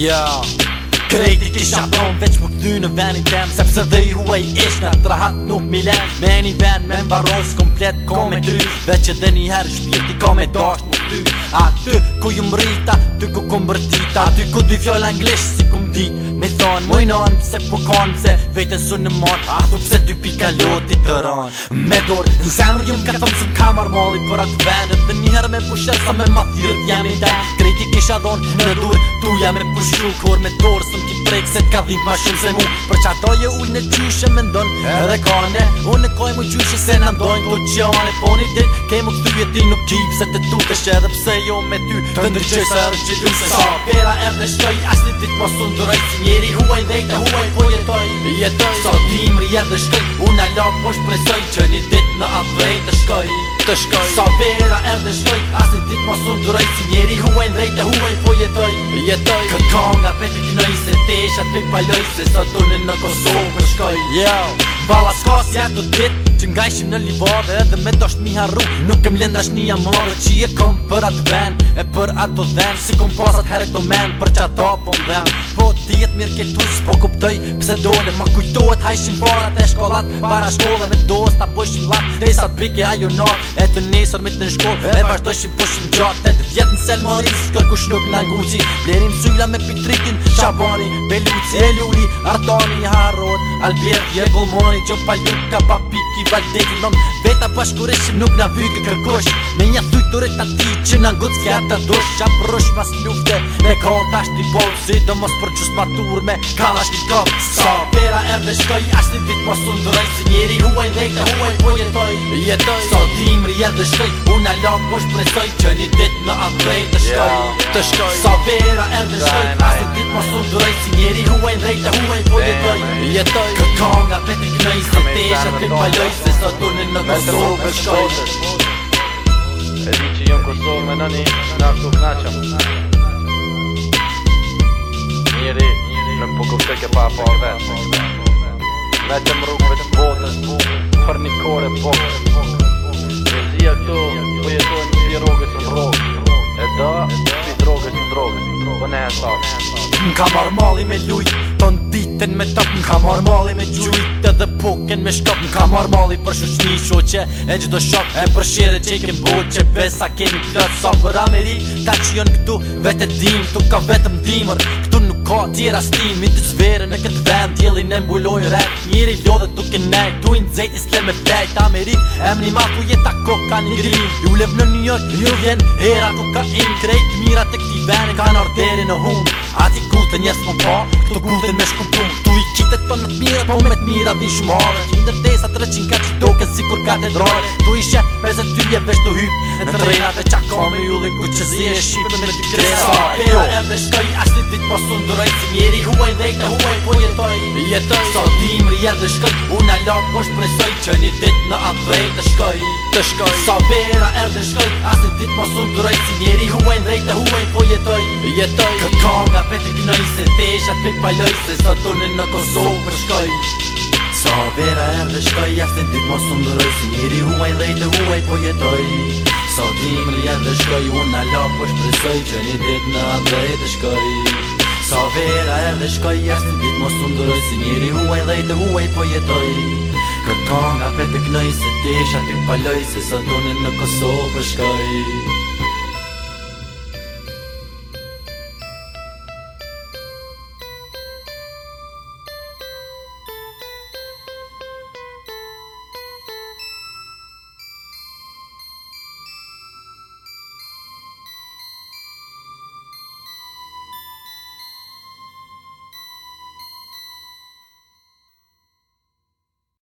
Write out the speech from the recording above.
Ja Krejti kisha pronë veç më këty në venin tem Sepse dhe i huaj ishtë në trahat nuk mi lem Me një ven me mbarosë komplet ko me dry Veq edhe një herë shpjeti ko me dorsht më këthy A ty ku ju më rita, ty ku ku më bërtita A ty ku dy fjoll anglisht si ku më dit Me thonë mu i nanë pëse po kanë pëse Vejtë e në manë A po pëse dy pika loti të ranë Me dorë në zemrë jumë ka thëmë, Së ka marmali për atë venët Dhe njëherë me pushe sa me matë jëtë jam i dhe Kreti kisha dhonë në dorë Tu me e pushu kërë me dorë Së ki prek se t'ka dhip ma shumë se mu Për qa to je ullë në qyshe me ndon edhe kane Unë në kojë mu qyshe se në ndojnë këtë që anë e poni dit Ke mu këtu e nuk kip se të tukesh edhe pse jo me ty Të ndryqe se edhe që du se sa Pera e dhe shtoj as një dit mos unë dërëj Si njeri huaj dhejta huaj po jetoj Jetoj Sa dimri e dhe shtoj Unë alo po shpresoj që një dit në avrej të shkoj Të shkoj Sa pera e dhe shtoj as një dit mos unë dërëj Si njeri huaj dhejta huaj po jetoj Jetoj Kë konga pe të kënoj teised mind palju üldse, sa tunnen nagu soov on skall yeah. bala s'kos Jem të dit që nga ishim në livore Dhe me do shtë mi harru Nuk kem lenda është një amore Që e kom për atë ven E për ato dhen Si kom pasat herë këto men Për që ato po më dhen Po ti jetë mirë ke tu Po kuptoj pëse dole Ma kujtohet ha ishim parat e shkollat Para shkolle me dos Ta po ishim lat Dej sa pike ajo no E të nesër me të në shkoll E vazhdo shim po ishim gjat E të vjetë në sel moris Kër kush nuk në guci Blerim syla me pitrikin Qaboni, beluci, eluri, artoni, harot, albjet, jegulmoni, gjo pa ka pa piki pa devi non Veta pa shkureshim nuk na vyke kërkosh Me një thujtore ta ti që në ngut s'kja të dosh Qa prush mas lufte me ka asht një bol po. Si do mos për qus ma tur me kalash një kop Sa pera erdhe shkoj ashti vit mos po undroj Si njeri huaj nejte huaj po jetoj Jetoj Sa so, timri erdhe shkoj Unë alo po shpresoj që një dit në Andrej të shkoj Të shkoj Sa so, e erdhe shkoj asht vit mos po undroj Si njeri huaj nejte huaj po jetoj jetoj Këtë kohë nga vetë i Se të isha të paloj Se sa turnë në Kosovë e shkoj E di që jënë Kosovë me nëni Në aftu knaqëm Njëri Në më pukëm të ke pa po vetë Vetëm rukëve të botës Për një kore pokë Në zia këtu Po jetoj në pi rogës në rogë E da Pi drogës në drogës po Në kam armali me lujtë ton ditën me top Ka marrë mali me gjujtë dhe puken me shkop Ka marrë mali për shushni shoqe e gjdo shok E për shire që i kem buq që besa kemi këtë Sa për Amerikë ta që jënë këtu vetë e dimë Tu ka vetëm dimër ka tjera shtin Mi të zverë në këtë vend Tjeli në mbulojnë rrët Njëri lodhe tuk e nejt Tu i në zejt i s'le me tejt Amerik, emni ma ku jetë a koka një gri Ju lev në New ju vjen Era ku ka im krejt Mira të këti venin Ka në orderi në hun Ati kutë njës më pa Këto kutë me shku Tu i kitet për në mirat Po me të mirat vin shumare Kinder desa të rëqin ka që Si kur ka Tu i shqe, me zë tyje veç të hyp Në trejnat e qakome Ju dhe ku që zi e shqipë Me të kresa e ashtë rëjt si njeri huaj dhejt në huaj po jetoj Jetoj Sa dim rjet dhe shkoj Una lak po shpresoj që një dit në atë dhejt të shkoj Të shkoj Sa vera er dhe shkoj Asi dit mos po sun të rëjt si njeri huaj dhejt në huaj po jetoj Jetoj Këtë ka nga petri kënoj se tesha pik paloj Se sa tunë në Kosovë shkoj Sa vera er dhe shkoj Asi dit mos po sun të rëjt si njeri huaj dhejt në huaj po jetoj Sa dim rjet dhe shkoj Una lak po shpresoj që një dit në atë shkoj Sa vera e shkoj jasë në ditë mos të ndërëj Si njëri huaj dhe i të huaj po jetoj Këtë nga petë të knoj se tesha të këpaloj Se sa dunin në Kosovë shkoj